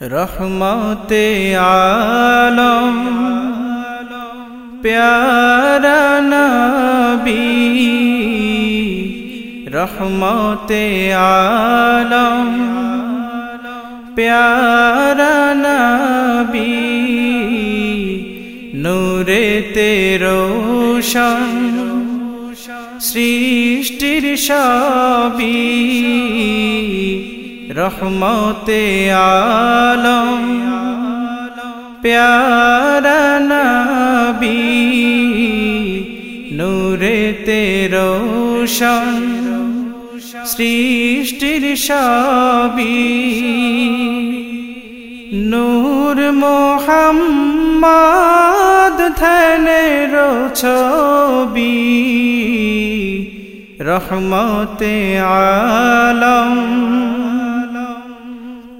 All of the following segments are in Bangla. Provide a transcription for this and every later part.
রহমতে আলম প্যারা নবী রহমতে আলম প্যারা নবী নূরে তেরোশন সৃষ্টির সবী রহমতে আলম প্যারা নবী নূরে তেরোশন সৃষ্টির সবী নূর মোহাম্মদ ধনের ছবি রহমতে আলম।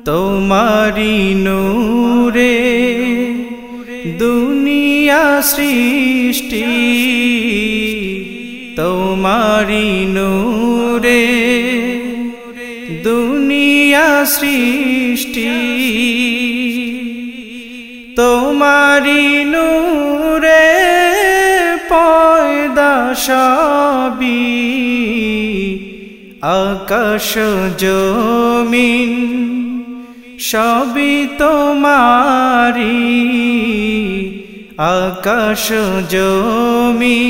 তোমারি নূরে দুনিয়া সৃষ্টি তোমারি নূরে দুনিয়া সৃষ্টি তোমারি নূরে পয়দা সবি আকাশ জমিন সবই তোমারি আকাশ জমি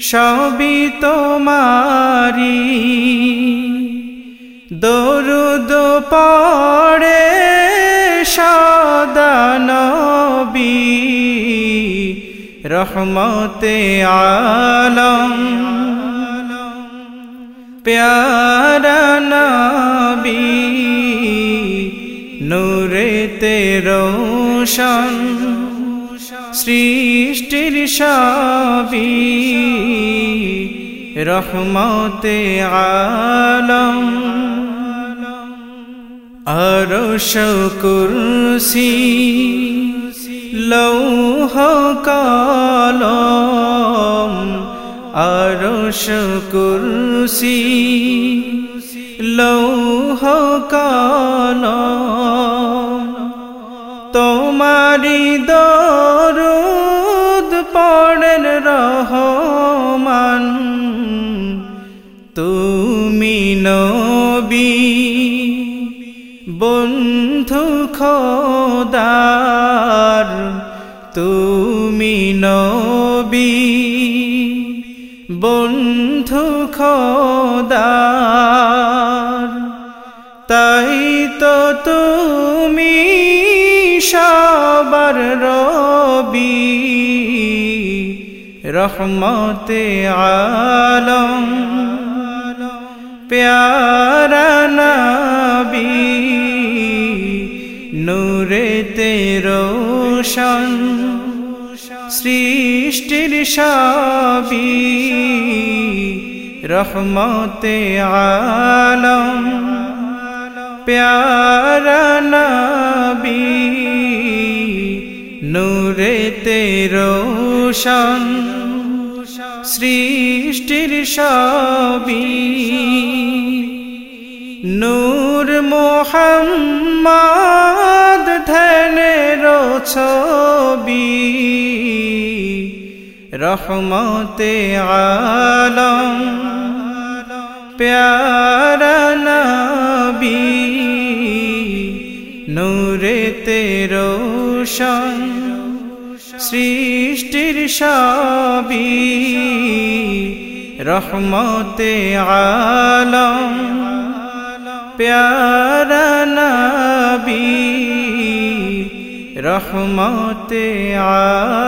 সবই তোমারি দরুদ পড়ে সদানবী রহমতে আলম। প্যারা নূরে তেরোশন সৃষ্টির সবি রহমতে আলম। আরশ কুরসি লৌহ কলম। আরশ কুরসি লৌহ কলম। তোমারি দরুদ পড়েন রহমান। তুমি নবী, বন্ধু খোদার। তুমি নবী, বন্ধু খোদার। তাই তো তুমি সবার রবি রহমতে আলম প্যারা নবী নূরে তেরোশন সৃষ্টির সবি রহমতে আলম প্যারা নবী। নূরে তেরোশন সৃষ্টির সবি নূর মোহাম্মদ ধনের ছবি রহমতে আলম প্যারা নবী। নূরে তেরোশন সৃষ্টির সবি রহমতে আলম প্যারা নবী রহমতে আলম